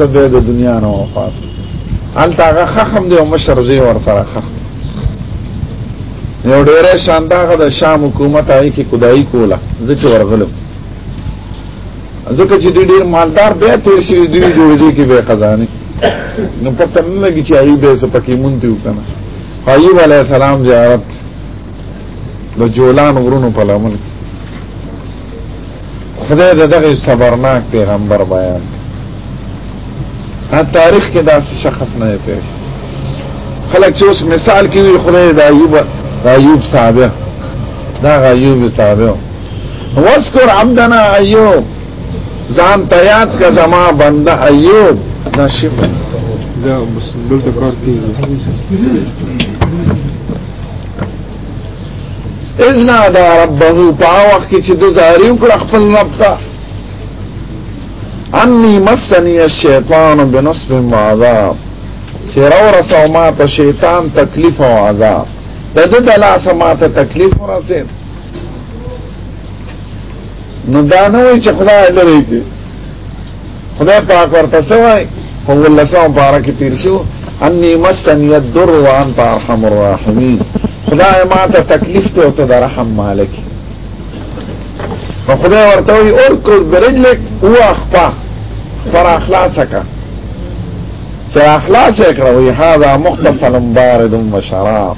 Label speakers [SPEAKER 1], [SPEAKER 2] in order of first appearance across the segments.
[SPEAKER 1] د به د دنیا نه وفات حالت هغه خخم دی او مشر زی ور سره خخ یو ډیره شاندار د شام حکومت آی کی خدای کولا ځکه ورغلم ځکه چې دوی ډیر مالدار به تیر شي دوی جوړ دي کې به خزانه نو پته نه لګی چې ای به څه پکې مونته وکنه ایوب علی السلام زیارت د جولان غرونو په لمن خدای د دغه صبرناک پیغمبر بیان ها تاریخ کې داسې شخص نه پیښ خلک چې اوس مثال کې وي خدای د ایوب د ایوب صاحب دا ایوب صاحب واذكر عبدنا ایوب ځان ته یاد کا زما بنده ایوب دا شیف
[SPEAKER 2] دا بس دلته کار کوي
[SPEAKER 1] اذنا دا ربه په وخت کې چې د زاری وکړ خپل رب ته انی مسنی الشیطان بنصب و عذاب سیرا و رسو ما تا شیطان تکلیف و عذاب دا دا دلاس ما تا تکلیف و رسید نو دانوی چه خدا لری که خدای پاک ورته سوای په ولسم پارا کې تیر شو انی مسن یدر وان ترحم الراحمین خدای ما ته تکلیف ته او ته رحم مالک نو خدای ورته وی اور کو برجلک او اخفا پر اخلاص کا چې اخلاص کړه وی هاذا مختصر بارد و شراب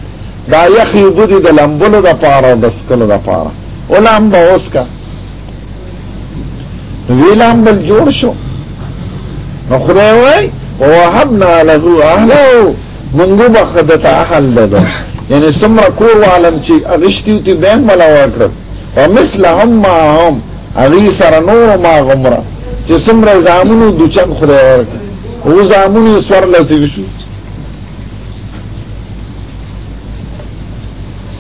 [SPEAKER 1] دا یخی بودی د لمبلو د پاره د سکلو د پاره ولام به اوس کا ویلام بل جوړ شو نو خدای وای ووهبنا له اهله مونږ به خدته اهل ده یعنی سمره کور عالم چې اغشتیو تی بین ملا ورکړ ومثلهم معهم اغي سره نور ما غمره چې سمره زامنو د چن خدای ورکړ او زامنو سور لسی شو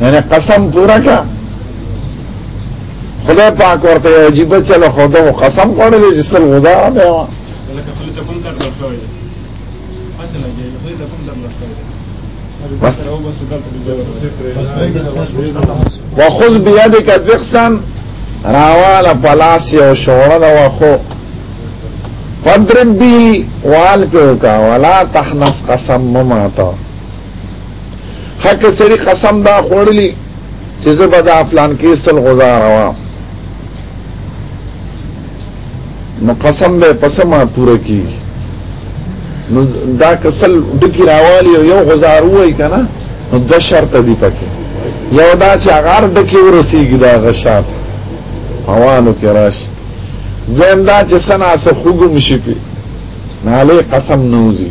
[SPEAKER 1] یعنی قسم پورا کا خدای پاک ورته عجیب چل خدا او قسم کړل چې سل غزا به وا بس وخذ بيدك ذقسا راواله پلاس یو شوړه دا واخو فضرب بي وال په کا ولا تحنس قسم مما تا حق سری قسم دا خوړلی چې زه به دا فلان کې سل غزار وام نو قسم به پسما پوره کی نو دا کسل ډکی راوالی یو غزار وای کنه نو د شرط دی پکې یو دا چې غار ډکی ورسیږي دا غشات هوانو کې راشي دویم دا چې سنا سه خوګم شي په ناله قسم نوزي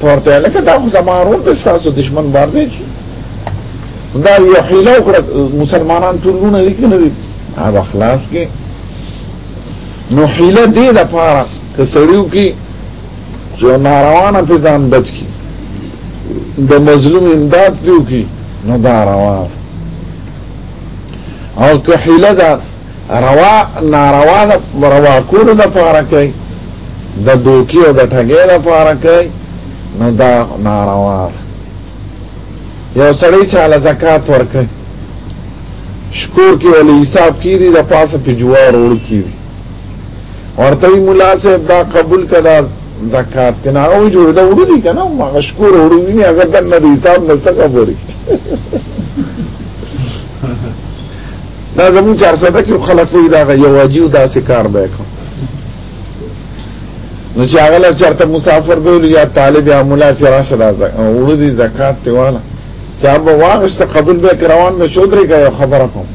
[SPEAKER 1] پورته لکه دا خو زمارون د تاسو دشمن بار دی چې دا یو حیله وکړه مسلمانان ټولونه دي کنه دي هغه خلاص کې نو حیله دې د پاره ک سړیو کې جو ناروانه په ځان بچ کی د مظلوم امداد پیو کی نو دا روان او که حیله ده روا ناروا د روا کولو د پاره کوي د دوکي او د ټګې د پاره کوي نو دا ناروا یو سړی چې له زکات ورکړي شکور کې ولې حساب کیږي د پاسه په جوار ور کیږي ورته مولا صاحب دا قبول کړه زکات تنا او جوړ دا ور دي کنه ما شکور ور دي نه اگر دا نه حساب نه څه خبري دا زمون چار ساده کې خلک وي دا یو واجیو دا سکار به کوم نو چې هغه لر چرته مسافر به یا طالب یا مولا چې راشه دا وړو دي زکات ته والا چې هغه واغشت قبول به روان مې شو درې کوي خبره کوم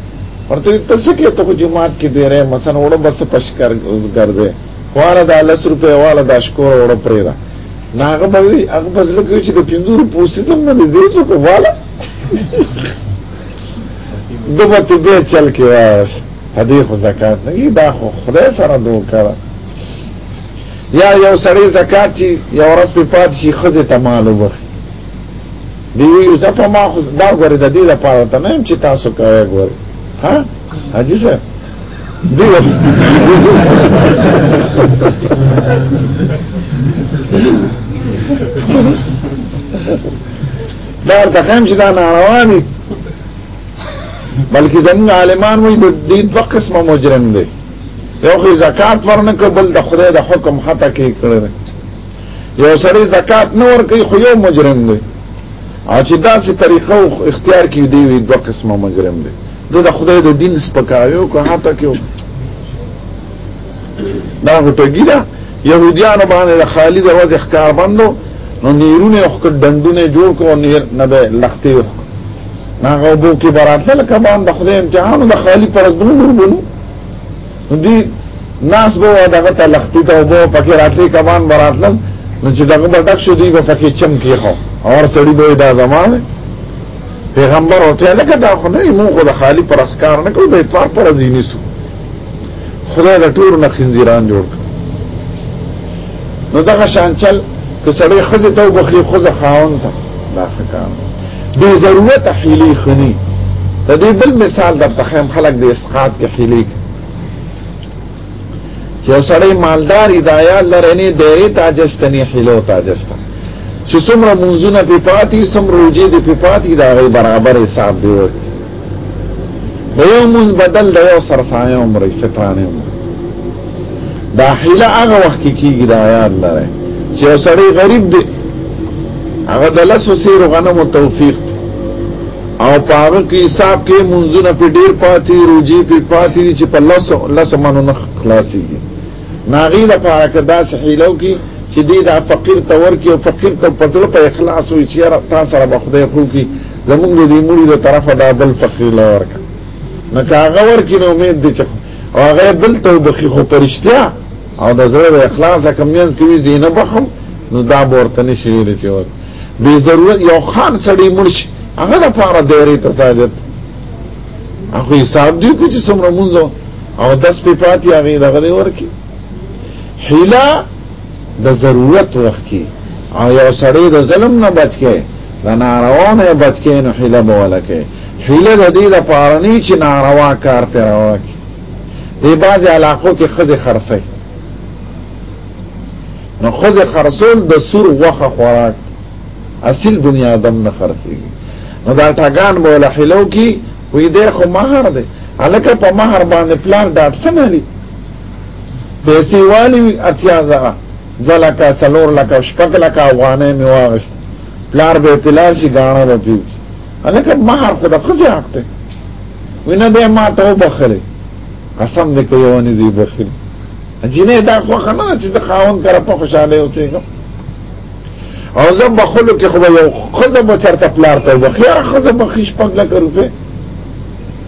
[SPEAKER 1] ورته تاسو کې ته جمعات کې دی رې مثلا وړو بس پشکر ګرځي والا دا 10 روپے والا دا شکور وړو پرې دا ناغه به هغه بس لکه چې د 50 روپو سیستم نه دې څه کوواله دومره ته بیا چل کې واش په دې خو زکات نه یی دا خو خدای سره دوه کړه یا یو سړی زکات چې یو ورځ په پات شي خزه ته مال وبخي دی یو ځکه ما خو دا غره د دې لپاره ته نه چې تاسو کوی غوړي ها حاجی صاحب دی Thank you. دا تخم چې دا ناروا دي بلکې زموږ عالمان وایي د دې دوه قسمه مجرم دي یو خو زکات ورنکړ بل د خدای د حکم خطا کې کړی یو سړی زکات نه ورکوي خو یو مجرم دی او چې داسې طریقه او اختیار کې دی وي دوه قسمه مجرم دی د خدای د دین سپکاوي او که حتی کې دا غټګی دا يهوديانو باندې د خالی دروازه ښکار بندو نو نیرونه خو دندونه جوړ کو نیر نه به لختي خو هغه بو کې براتل کبان د خدای امتحان د خالی پر دونو بنو دي ناس به دغه ته لختي ته وبو پکې راتلې کبان براتل نو چې دغه بټک شو دی به پکې چم کې خو اور سړی به دا زمانه پیغمبر او ته لکه دا خو نه مو خو د خالی پر اسکار نه کو د اتوار پر ځینې سو خدای د ټول نه خنزیران جوړ نو دغه شانچل که سړی خزه ته وبخي خزه خاون ته دا فکر به ضرورت حیلی خنی د دې بل مثال در تخیم خلق د اسقاط کې حیلی چې سړی مالدار ادایا لرنی ډېری تاجستنی حیلو تاجستن چې څومره منځونه په پاتې څومره روزي د په پاتې دا برابر حساب دی ورته د یو مونږ بدل د یو سرسانه عمر فطرانه عمر دا حیله هغه وخت کې کیږي دا یاد لره چې سړی غریب دی هغه د لاسو سیر غنم او توفیق او پاغه کې حساب کې منځونه په ډیر پاتې روجي په پاتې چې په لاسو لاسو منو نه خلاصيږي ناغي د پاره کې دا سحیلو کې چې دې دا فقیر تور کې او فقیر ته پتل په اخلاص وي چې تاسو سره بخدای خو کې زمونږ د دې مړي د طرفه دا بل فقیر لا ورکا نه کاغه ورکی نو امید دي چې او هغه بل ته بخي خو پرشتیا او د زړه د اخلاص کمینس کوي زینه بخم نو دا ورته نشي ویل چې ور به ضرورت یو خان سړی مرش هغه د پاره دایره ته ساجت هغه حساب دی چې څومره مونږ او داس په پاتې هغه دغه ورکی حیلا د ضرورت وخت کې او یو سړی د ظلم نه بچ کې د ناروا نه بچ کې نو حیله به ولکه حیله د دې د پاره نه چې ناروا کار ته راوکي دی بعض علاقو کې خزه خرڅي نو خزه خرڅول د سور وخه خوراک اصل دنیا دم نه خرڅي نو دا ټاګان به له حیلو کې وې دې خو مہر دې الکه په مہر باندې پلان ډاټ سمالي پیسې والی وی اتیا زره زلکا سلور لکا شپک لکا افغانې می واغست پلار به پلار شي غاڼه به پیو الکه مہر خدا خزي حق ته وینه به ما ته وبخره قسم دې کوي ونی دې بخره جنې دا خو خنه چې د خاون کړه په خوشاله اوسېږم او زه بخلو کې خو یو خزه به چرته پلار ته وبخیر خزه به خښ پګ لکه روپه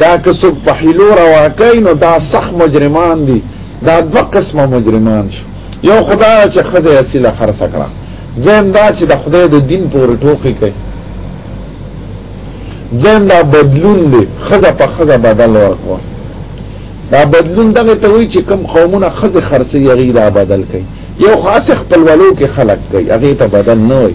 [SPEAKER 1] دا که څوک په حیلو روا کوي نو دا سخ مجرمان دي دا دوه قسمه مجرمان شو یو خدای چې خزه اصله خرڅ کړه دویم دا چې د خدای د دین پورې ټوکی کوي دویم دا بدلون دی خزه په خزه بدل ورکوه دا بدلون دغه ته وی چې کم قومونه خزه خرڅي غیره بدل کوي یو خاص خپلولو کې خلق کوي هغه ته بدل نه وي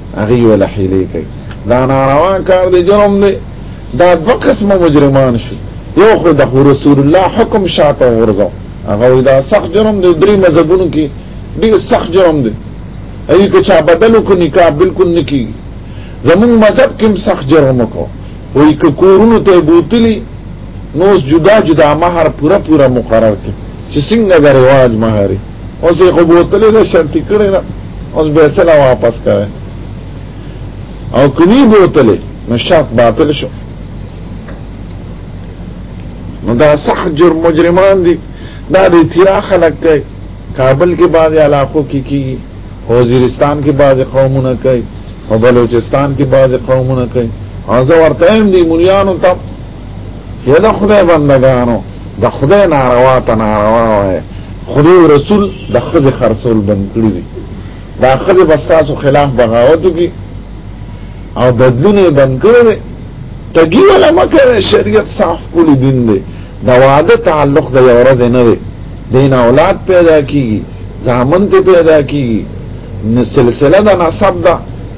[SPEAKER 1] هغه ولا حیلې کوي دا ناروا کار دی جرم دی دا دوه قسمه مجرمان شي یو خو د رسول الله حکم شاته ورغو هغه دا سخت جرم دی درې مذهبونو کې ډیر سخت جرم دی ای که چا بدلو کو نکاح بالکل نکی زمون مذهب کې سخت جرم کو وای که کورونو ته بوتلی نو جدا جدا مہر پورا پورا مقرر کړي چې څنګه د رواج مہر اوس یې خو بوتلې ده شرطي کړې ده اوس به سره واپس کوي او کني بوتلې نو شرط باطل شو نو دا صح جرم مجرمان دي دا د اتیا خلق کوي کابل کې بعض علاقو کې کیږي وزیرستان کې بعض قومونه کوي او بلوچستان کې بعض قومونه کوي او زه ورته هم دي مليانو ته یا د خدای بندگانو د خدای ناروا ته ناروا وای خدای رسول د خځه خرصول بند کړی دی دا خځه بساسو خلاف بغاوت کی او بدلونه بند کړی دی تګي ولا مکه شریعت صاف کول دین دی دا واده تعلق د یو ورځ نه دی دین اولاد پیدا کیږي ځامن ته پیدا کیږي نو سلسله د نسب دا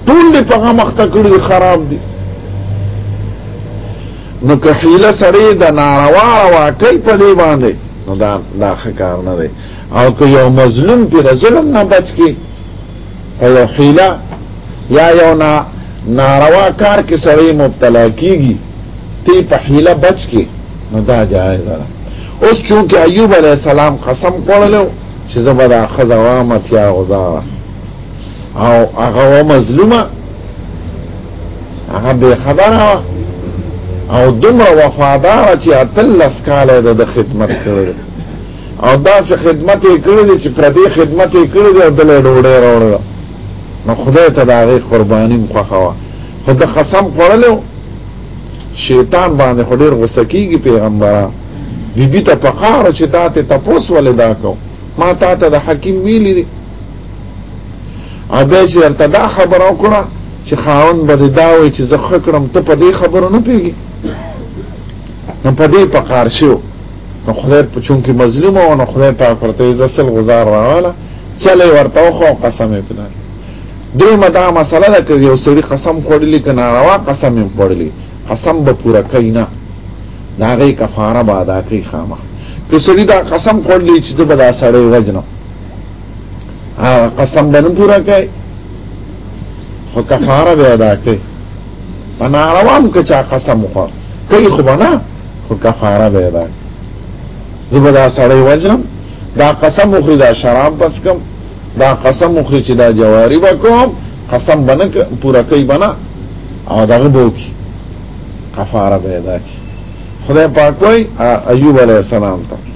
[SPEAKER 1] ټول په هغه مخته کړی خراب دي نو که حیله سړی د ناروا روا کوي په دې باندې نو دا دا کار نه دی او که یو مظلوم په ظلم نه بچ کی او یو حیله یا یو نا ناروا کار کې سړی مبتلا کیږي تی په حیله بچ کی نو دا جایز ده اوس چونکه ایوب علی السلام قسم کړلو چې زبر خزا وامت یا غزا او هغه مظلومه هغه به خبره او دومره وفادار چې اتلس کال د خدمت کړی او داسې خدمت یې کړی دی چې پردې خدمت یې کړی دی او دل یې ډوډۍ راوړله نو خدای ته د هغې قرباني م خوښه وه خو د قسم خوړلی شیطان باندې خو ډېر غوسه کېږي پیغمبره بیبي ته پکاره چې دا ته تپوس ولې دا کو ما تا ته د حکیم ویلي او به چې ارته دا خبره وکړه چې خاون به دا وي چې زه خکړم ته په دې خبره نه پیږي نو په دې په کار شو نو خدای په چون کې مظلوم او نو خدای پاک ورته ځسل غزار راواله چلے ورته خو قسم یې پنه دې مدا مسله ده چې یو سړي قسم خوړلی کنه روا قسم یې خوړلی قسم به پورا کینا ناغه کفاره به ادا کوي خامخ که سړي دا قسم خوړلی چې د بلا سړی وجنه قسم دې نه پورا کړي خو کفاره به ادا کړي انا روان کچا قسم خو کوي خو نه خو کفاره به ادا زبدا سړی وجرم دا قسم خو دا شراب بس کم دا قسم خو چې دا جواری وکوم قسم بنه پورا کوي بنا او دغه بوکی کفاره به ادا کړي خدای پاک وای ایوب علی السلام ته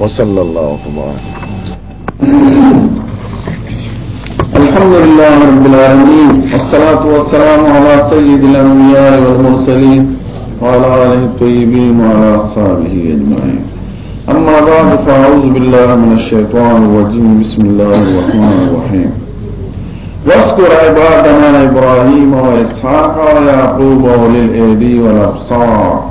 [SPEAKER 1] وصلى الله تبارك
[SPEAKER 3] الحمد لله رب العالمين والصلاة والسلام على سيد الأنبياء والمرسلين وعلى آله الطيبين وعلى أصحابه أجمعين أما بعد فأعوذ بالله من الشيطان الرجيم بسم الله الرحمن الرحيم واذكر عبادنا إبراهيم وإسحاق ويعقوب أولي الأيدي والأبصار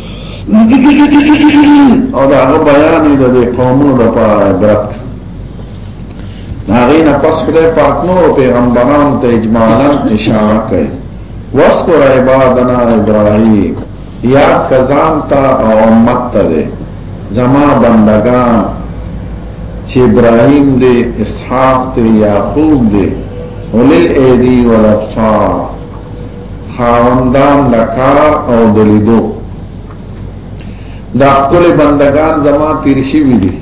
[SPEAKER 3] او دا هغه بیان دی د قومونو د پاره درک هغه نه پس خدای پاک نو پیغمبران ته اجمالا اشاره کوي واذكر عبادنا ابراهيم یا کزان تا او امت ته ده زما بندگان چې ابراهيم دې اسحاق دې يعقوب دې ولل ايدي والابصار
[SPEAKER 1] خاوندان د کار او د لیدو دا خپل بندگان زما تیر شوي دي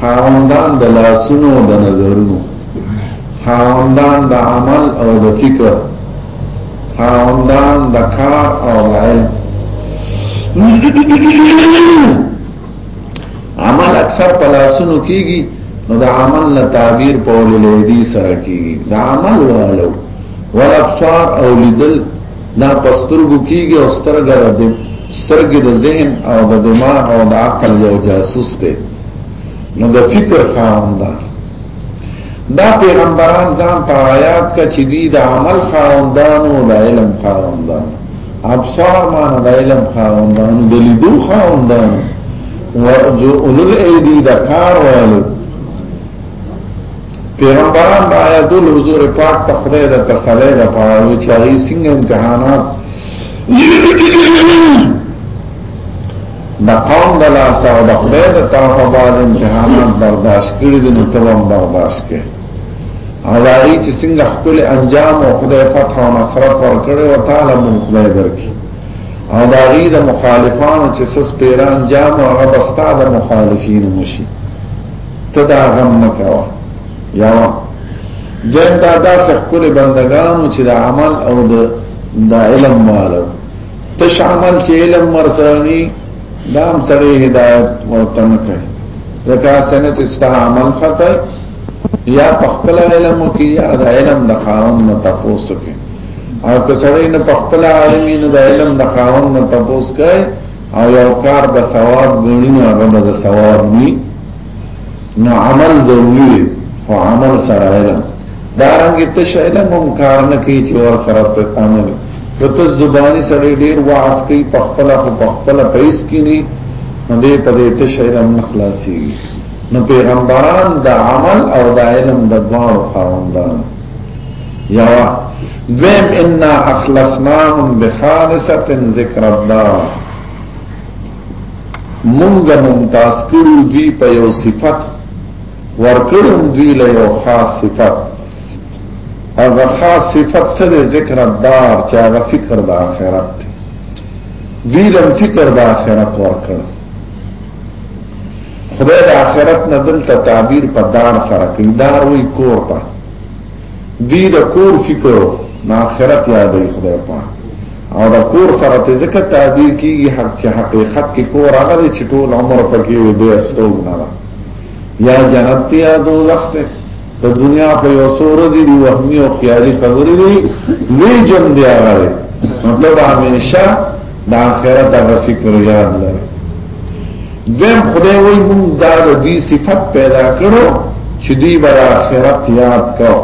[SPEAKER 1] خاوندان د لاسونو د نظرونو خاوندان د عمل او د فکر خاوندان د کار او د علم عمل اکثر په لاسونو کیږي نو د عمل نه تعبیر په ولې دي سره کیږي د عمل والو والابصار او لیدل دا پسترګو کیږي او سترګه د سترګې د ذهن او د دماغ او د عقل یو جاسوس دی نو د فکر خاوند ده دا پیغمبران ځان په آیات کا چې دی د عمل خاوندان او د علم خاوندان ابصار معنی د علم خاوندان د لیدو خاوندان او جو اولل ایدی د کار والو پیغمبران دا آیاتول حضور پاک ته خدای د تسلی د پاره چې هغه څنګه امتحانات د قوم د لاس او د خدای د طرفه بعد امتحانات برداشت کړي دي نو تمام برداشت کړي هغه چې څنګه خپل انجام او خدای فتح او نصرت ورکړي او تعالی مون خدای درکړي او دا غي د مخالفانو چې سس پیران جام او هغه بستا د مخالفین مشي ته دا غم مکوا یا دین دا دا سخکل بندگانو چې د عمل او د دا علم مالو تش عمل چې علم مرسانی دا هم سره هدایت ورته نه کوي ځکه سنه چې ستا عمل خطا یا پخپل علم کی یا دا علم د خاون نه تاسو کې او که سره نه پخپل عالمین د علم د خاون نه تاسو کوي او یو کار د ثواب غنی نه هغه د ثواب ني نه عمل ضروري خو عمل سره علم دا رنګ ته شایله مم کار نه کوي چې ور سره ته عمل کته زبانی سره ډیر واعظ کوي په خپل خو په خپل پیس کې نه نو دې په دې ته شایله مخلاصي نو پیغمبران د عمل او د علم د دوه خواندان یا دویم انا اخلصناهم بخالصه ذکر الله مونږ ممتاز کړو دی په یو صفت ورکړو دی له یو خاص صفت هغه خاص صفت سره ذکر دار چې هغه فکر د آخرت دی دی لم فکر د آخرت ورکړو خدای د آخرت نه دلته تعبیر په دار سره کوي دار وی کور ته دی د کور فکر نه آخرت یادوي خدای پاک او د کور سره ته ځکه تعبیر کیږي حق چې حقیقت کې کور هغه دی چې ټول عمر پکې وي به استوګ نه یا جنت یا دوزخ ته د دنیا په یو څو ورځې دی وهمي او خیالي خبرې دی لوی جنگ دی هغه دی مطلب همیشه د آخرت هغه فکر یاد لري دیم خدای وایي موږ دا د دې صفت پیدا کړو چې دی بر آخرت یاد کو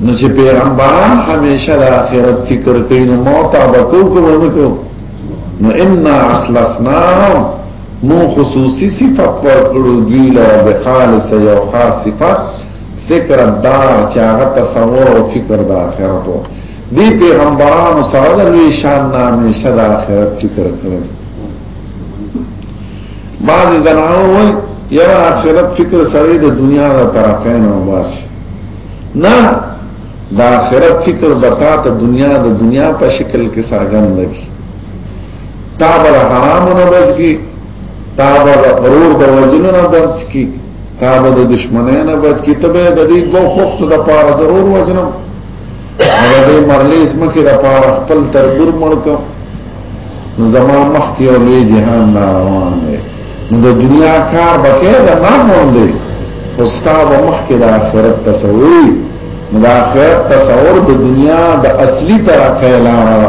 [SPEAKER 1] نو چې پیغمبران همیشه د آخرت فکر کوي نو موت او بکو کوو نو ان اخلصنا مو خصوصي صفت ورکړو دوی لره د خالص یو خاص صفت ذکر الدار چې هغه تصور او فکر د آخرت وو دی پیغمبرانو سره د لوی شان نامې شد آخرت فکر کړو بعض زنانو وای یو آخرت فکر سره د دنیا د طرفین او باس نه د آخرت فکر بتا ته دنیا د دنیا په شکل کې سرګند لګي تا به د حرامو نه بچ کی تا به د غرور د وجلو نه بچ کی تا به د دشمنۍ نه بچ کی ته به د دې دوه خوښتو د پاره ضرور وجنم هغه دې مرلیز مکه د پاره خپل تربور مړکم نو زما مخ کې او لوی جهان نه روان دی نو د دنیا کار بکې دا نه مونږ دی خو ستا به مخ کې د آخرت تصور نو د آخرت تصور د دنیا د اصلي طرفه لاره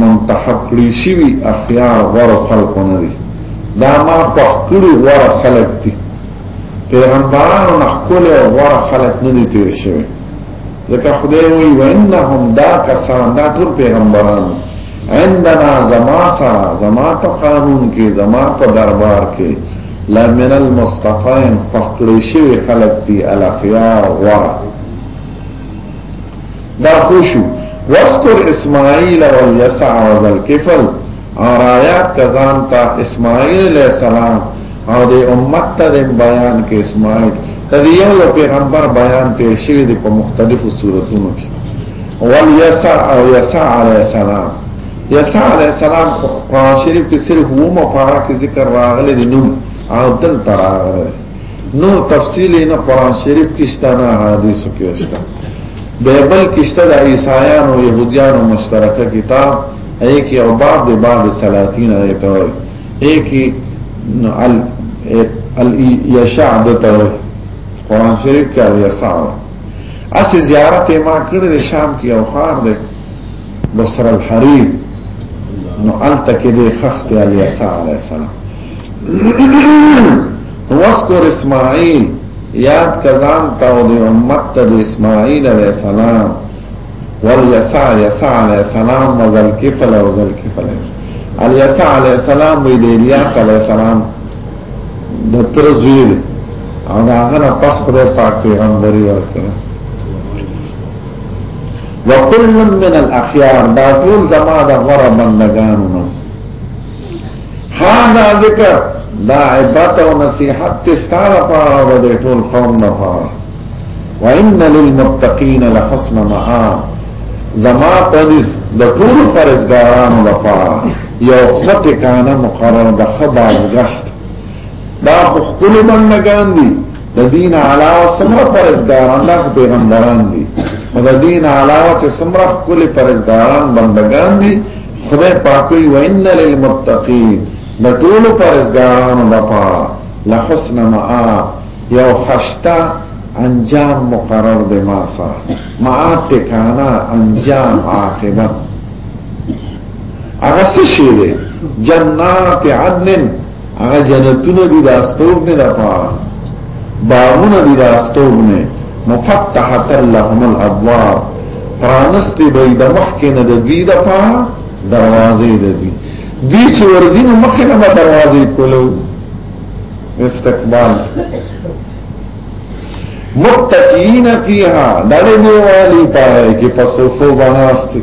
[SPEAKER 1] منتخب کړی شوی اخیار غره خلق نه دي دا ما په کړی غره خلق دي پیغمبرانو نه کول غره خلق نه دي تیر شوی ځکه خدای وی وانهم دا کسان دا ټول پیغمبرانو عندنا زما سره زما په قانون کې زما په دربار کې لا من المصطفین فقلی شوی خلق دی الاخیار غره دا خوشو واسکر اسماعیل و یسع و ذلکفل اور آیات کزان تا اسماعیل علیہ السلام او د امت ته د بیان کې اسماعیل د یو پیغمبر بیان تیر شوی دی په مختلفو صورتونو کې ول یسع او یسع علی السلام یسع علی السلام قرآن شریف کې صرف وو مفاره کې ذکر راغلی دی نوم او دل تراغلی نو تفصیل نه قران شریف کې شته نه حدیث کې شته بایبل کې شته د عیسایانو او يهودانو مشترکه کتاب اې کې او باب د باب سلاطین اې ته وایي اې کې ال ال یشع د ته قران شریف کې او یسع اسی زیارت ما کړې د شام کې او خار ده بصر الحریر نو الته کې د خخت علی یسع علی السلام واسکر اسماعیل یاد کزان تاو دی امت تا دی اسماعیل علیہ السلام والیسا یسا علیہ السلام وزلکفل وزلکفل الیسا علیہ السلام وی دی الیاس علیہ السلام د تر زوی دی او دا هغه پس خدای پاک پیغمبري ورکړ وکل من الاخيار دا ټول زما د غره بندگانو هذا ذکر دا عبادت او نصيحت تستاره پاره د ټول قوم نه پاره وان للمتقين لحسن مآب زما پنځ د ټول فرزګارانو لپاره یو خط کانه مقرر د خباز غشت دا خپل بندگان دي د دین علاوه سمره پرزګاران له پیغمبران دي او د دین علاوه چې سمره کل پرزګاران بندگان دي خدای پاک وی وان للمتقین د ټول پرزګارانو لپاره لحسن مآب یو خشتا انجام مقرر دی ما سره مآب ټکانا انجام عاقبت هغه څه شی دی جنات عدن هغه جنتونه دي د استوګ نه لپاره باغونه دي د استوګ نه مفتحت لهم الابواب پرانست به د مخکې نه د دوی د پاره دروازې د دوی دوی چې ورځي نه مخکې نه دروازې کولو استقبال متقین فیها دلې دیوالی پاره کې پسوفو بناستی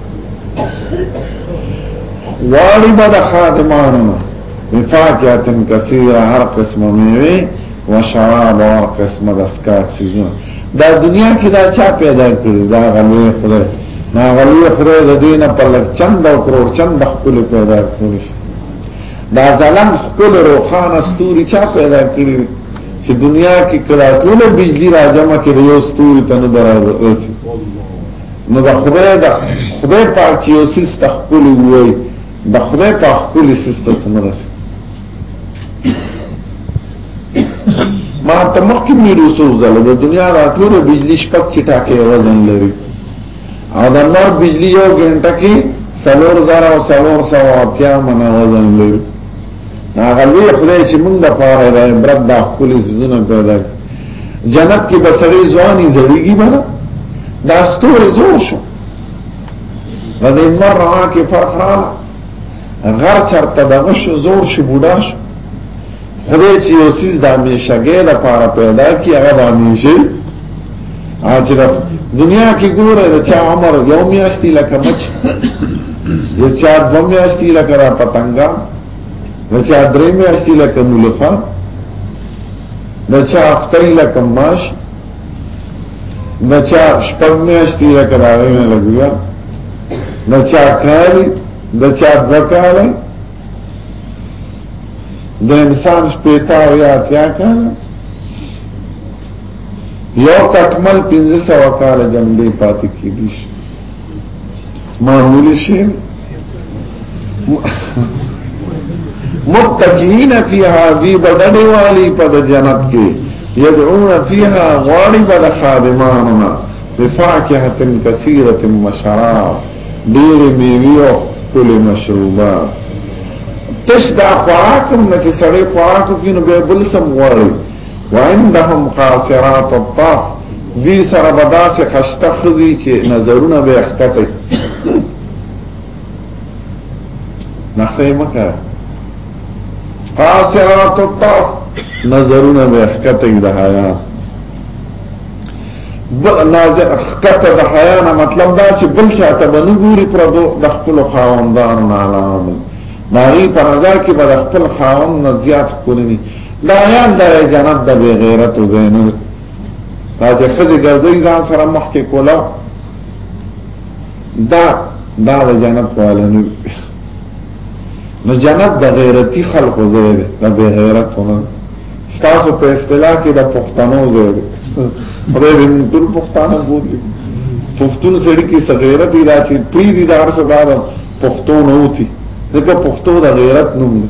[SPEAKER 1] واری با دا خادمانو وفاقیتن کثیر هر قسم میوی و شراب و هر قسم دسکاک سیزون دا دنیا کی دا چا پیدا کردی دا غلوی خدای نا غلوی خدای دا دینا پر لگ چند و کرور چند خکل پیدا کردیش دا ظلم خکل روخان استوری چا پیدا کردی چې دنیا کې کړه ټول بجلی راځم کې د یو ستوري تنه درازه رسي نو د خدای د خدای پاک چې یو سیس تخپل وای د خدای پاک خپل سیس ته سمرسي ما ته مخکې مې رسول زله د دنیا راتلو د بجلی شپږ چټا کې وزن لري او د نور بجلی یو غنټه کې سلور زره او سلور سو اتیا منه وزن لري هغه لوی خدای چې موږ د پاره د عبرت د خپل سيزونه پیدا کړ جنت کې بسړې ځواني زړیږي به دا ستور زور شو دا د مرعا کې فرخرا غر چرته د غش زور شي بوډا شو خدای چې یو سیز د همیشګې لپاره پیدا کی هغه د همیشه اچھا دنیا کې ګوره د چا عمر یو میاشتي لکه مچ د چا دو میاشتي لکه را پتنګا د چا درې میاشتي لکه ملفا د چا هفته لکه ماش د چا شپږ میاشتي لکه راوي نه لګیا د چا کال د چا دکال د انسان شپېتا او یا اتیا کال یو کټمل 1500 کال جنبې پاتې کیدی شي معمولی شي متقین فی هذه بدنی والی په جنت کې یدعون فیها غاړي بد خادماننا بفاکهه کثیره مشراب ډیر میوه او کل مشروبات تش دا خوراکم نه چې سړی خوراک کینو به بل سم غواړي وعندهم قاصرات الطاف دی سره بداسه خشته خزي چې نظرونه به اخته نخته مکه قاصرات الطاف نظرونه به اخته د حیا ناظر خکته د حیا نه مطلب دا چې بل شاته باندې ګوري پر د خپل خاوندانو نه علاوه ناری په نظر کې به خپل خاوند نه زیات کولني دایان د جنت د بی غیرت زین دا چې خځه ګرځي ځان سره مخ کې کولا دا دا د جنت والا نه نو جنت د غیرتی خلقو زیر د بی غیرت نه ستاسو په اصطلاح کې د پښتنو زیر خدای دې ټول پښتانه بوتي پښتون سړي کې صغیرت دی دا چې پری دي دار سره پښتون اوتی ځکه پښتو د غیرت نوم دی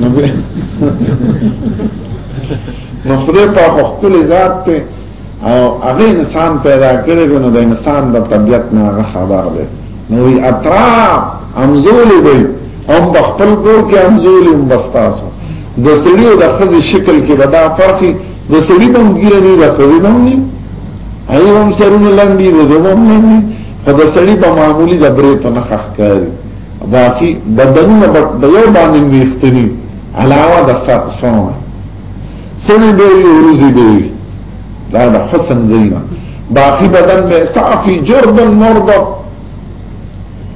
[SPEAKER 1] نو به نو خدای په خپل ذات ته او هغه انسان پیدا کړی نو د انسان د طبیعت نه هغه خبر دی نو وی اطراف امزولی وی هم بخپل کو کې امزولی هم بستاسو د سړي او د خزي شکل کې بدا فرقي د سړي په مګیره نه د خزي نه نه هي هم سرونه لاندې د دوم نه خو د سړي په معمولی د بریتو نه خخ کوي باقی بدنونه د یو باندې ویختنی علاوه د سات سونه سړي به یو روزي به دا د حسن زینا باقی بدن به صافي جرد مرد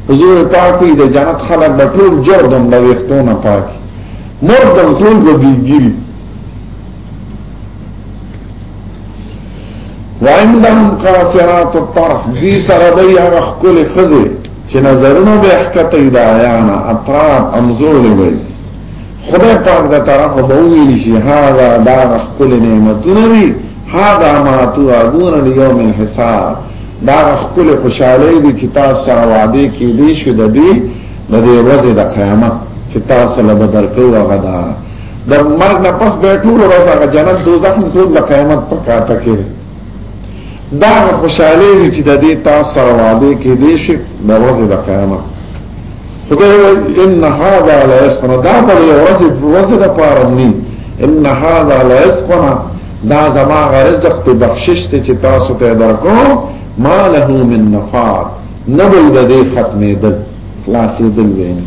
[SPEAKER 1] حضور پاکي د جنت خلق د ټول جرد د ویختونه پاکي مرد ټول به بيګيري وعندهم قاصرات الطرف دي سره بيا خپل خزه چې نظرونه به حقیقت د عیانا اطراف انظر لوي خدای پاک دا طرف به ویل شي هاذا دا خپل نعمتونه دي هاذا ما توعدون ليوم الحساب دا خپل خوشاله دي چې تاسو سره وعده کې دي شو د دې د دې ورځې د قیامت چې تاسو له بدر کوو غدا د مرګ نه پس به ټول ورځ هغه جنت دوزخ ټول د قیامت پر کاته کې دا خوشاله دي چې د دې تاسو سره وعده کې دي شي د ورځې د قیامت خدای وایي ان هذا لا يسقنا دا د ورځې د ورځې د پاره نه ان هذا لا يسقنا دا زما رزق ته بخشش ته چې تاسو ته درکو ما له من نفاد نبل د دې ختمې دل خلاصې دل ویني